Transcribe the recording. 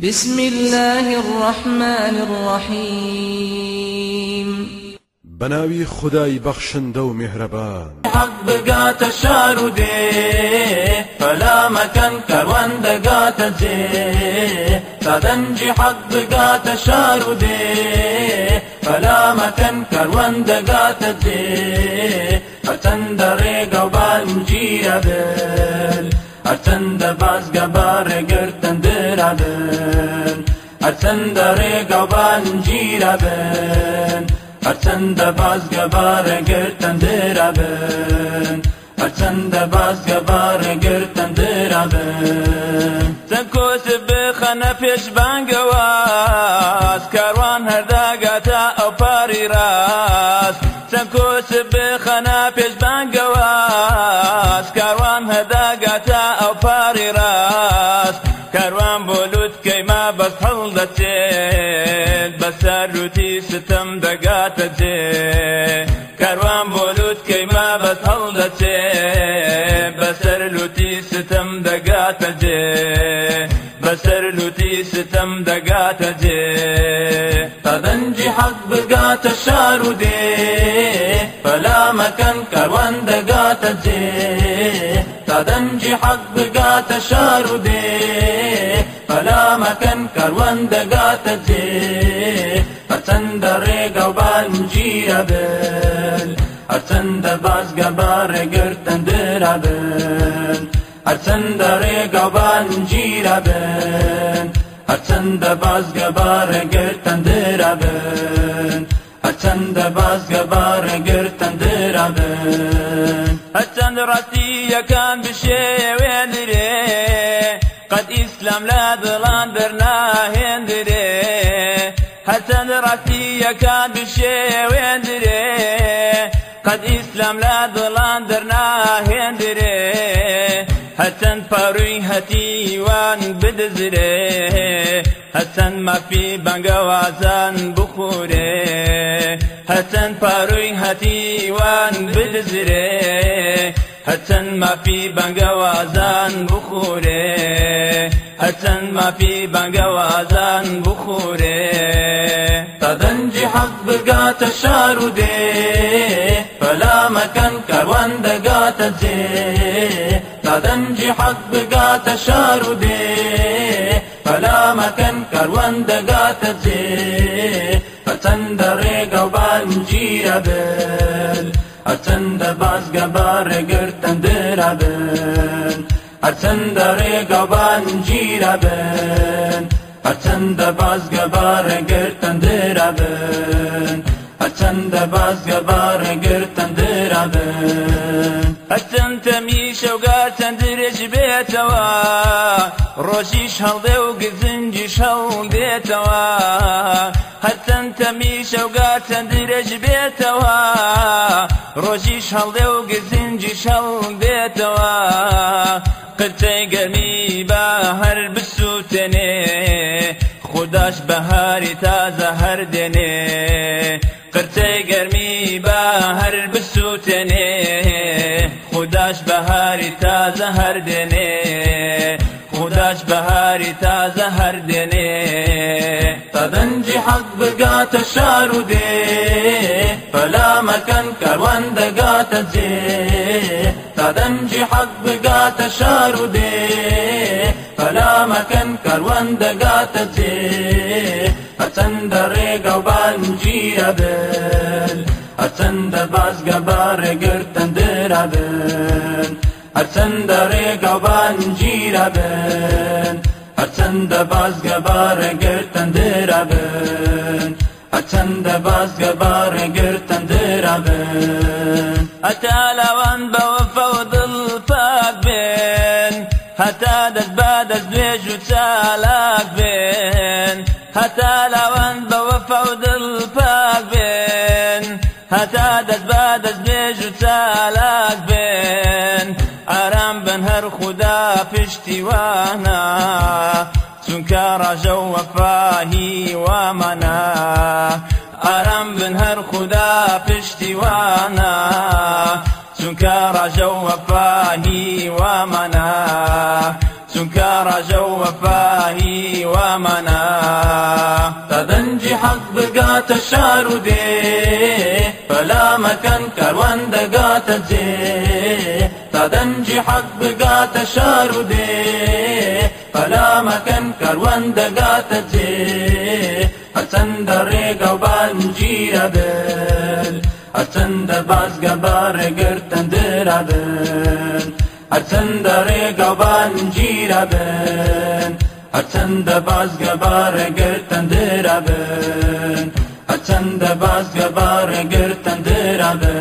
بسم الله الرحمن الرحيم. بناوي خداي بخشن و مهربان. حق بقات الشار دي فلا مكان كروان دقات زي تدنجي حق بقات الشار دي فلا مكان كروان دقات زي تندری گوان جیرا بن هر باز گبار گر تندرا بن هر باز گبار گر تندرا بن تن کو سب خنا پیش کاروان هر دا گتا او پاری را سکوس به خنا پیش بان کاروان هر گتا او پاری راس کاروان بلو هەڵدەچێت بەسەر روتی ستم دەگاتە جێ کاروان بۆ لوت کەیما بەس هەڵدەچێت بەسەر لوتی ستم دەگاتە جێ بەسەر لوتی ستم دەگاتە جێ تەدەنجی حەق بگاتە شار و دێ فەلامەکەن کاروان دەگاتە جێ دادم جحق بقات شارودي فلا مكان كروان دقات جي أتند ريقا وبانجي أبل أتند باز قبار قرتن دير أبل أتند ريقا وبانجي أبل أتند باز قبار قرتن دير أبل درە بن هەرچەندە بازگە بارێگرتن درە بن هەرچەند ڕەتیەکان بشێوێنرێ قد ئیسلام لا دڵان دەرناهێنرێ هەچەند ڕەتیەکان بشێوێنرێ قد ئیسلام لا دڵان دەرناهێنرێ هەچەند پاروی هەتیوان بدزرێ هەچەند مافی بەنگەوازان بخورێ. هەچەند پاروی هەتیوان بدزرێ هەچەند مافی بەنگەوازان بخورێ. هەچەند مافی بەنگەوازان بخورێ. تەدەنجی حەق بگاتە شار و دێ فەلامەکەن کەروان دەگاتە جێ. گنج حق بگا تشارو دی فلا مکن کروند گا تزی فتند ریگا بانجی ربل اتند بازگا بار گرتند ربل اتند ریگا بانجی ربل اتند بازگا بار گرتند ربل اتند بازگا بار گرتند ڕۆژیش هەڵدێ و گزنجیش هەڵدێتەوە هەرچەند تەمیشە و گار چەند درێژ بێتەوە. ڕۆژیش هەڵدێ و گزنجیش هەڵدێتەوە قرتەی گەرمی بە هەر بسووتێنێ خودداش بەهاری تازە هەر دێنێ. قرتەی گەرمی بە هەر بسووتێنێ خودداش بەهاری تازە هەر دێنێ. خودداش بەهاری تازە هەر دێنێ تەدەنجی حەق بگاتە شار و دێ فەلامەکەن کەروان دەگاتە جێ تەدەنجی حەق بگاتە شار و دێ فەلامەکەن کەروان دەگاتە جێ هەچەندە ڕێگە و بانگیرە بن هەرچەندە بازگە بارێگرتن درە بن هەرچەندە ڕێگە و بانگیرە بن. هەرچەندە بازگە بارێگرتن درە بن. هەرچەندە بازگە بارێگرتن درە بن. هەتا لەوان بەوەفە و دڵ پاک بێن هەتا دەست با دەست دوێژ و چالاک بێن هەتا لەوان بەوەفە و دڵ پاک بێن هەتا دەست با دەست دوێژ و چالاک پشتیوانە چونکە ڕژە وەفاهی وامەە ئارام بن هەر خوددا پشتیوانە چونکە ڕژە وەفاهی وامەە چونکە ڕژە وەفاهی وامانە تا دەنجی حەق بگاتە شار و دێ پەلامەکەن کاروان دەگاتە جێ دنج حقبقات شاروده قلامكن كروندقات جي حسن دريق وبانجي أدل حسن درباز قبار قرتن در أدل حسن دريق وبانجي أدل حسن درباز قبار قرتن در أدل حسن درباز قبار قرتن در أدل